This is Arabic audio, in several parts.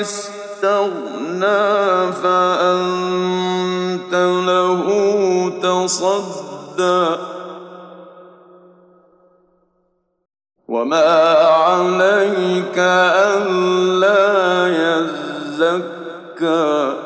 استغنى فأنت له تصدى. وما عليك ألا يزكى.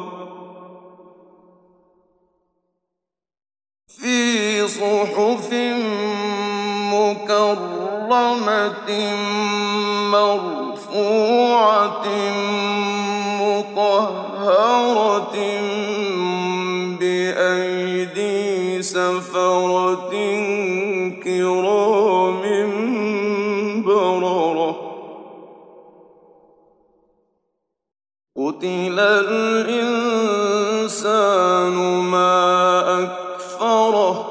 مرفوعة مطهرة بأيدي سفرة كرام بررة. قتل الإنسان ما أكفره.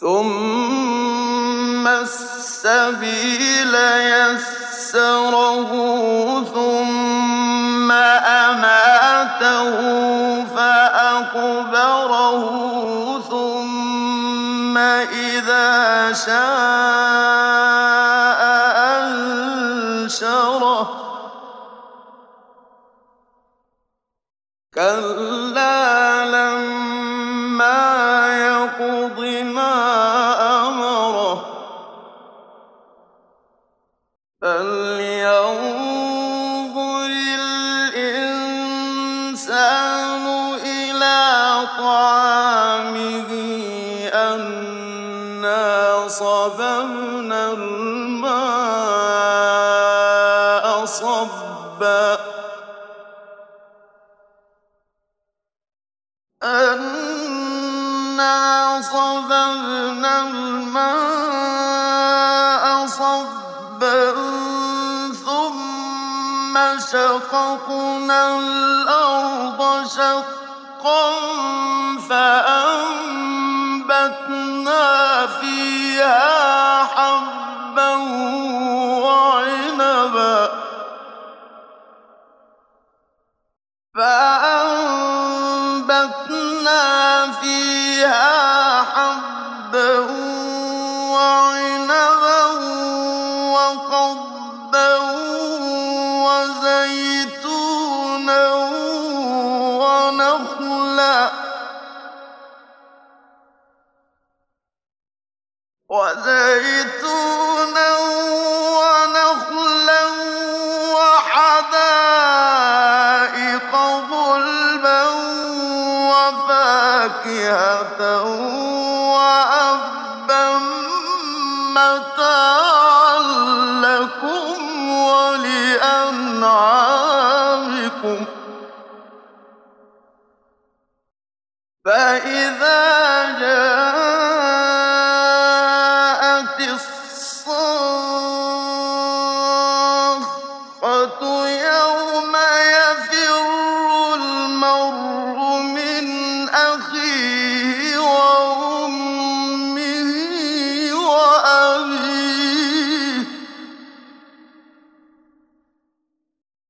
ثم السبيل يسره ثم أماته فأقبره ثم إذا شاء أنشره. كلا الإنسان إلى طعامه أنا صببنا الماء صبا. أنا صببنا الماء ثم شققنا الأرض شقا فأنبتنا فيها وزيتونا ونخلا وحدائق وفاكهة وأبا لكم ولأنعامكم. فإذا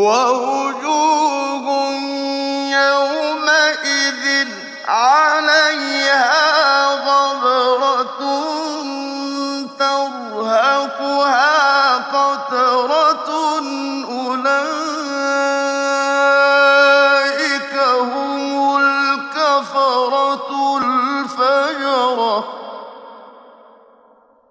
ووجوه يومئذ عليها غبرة ترهقها قترة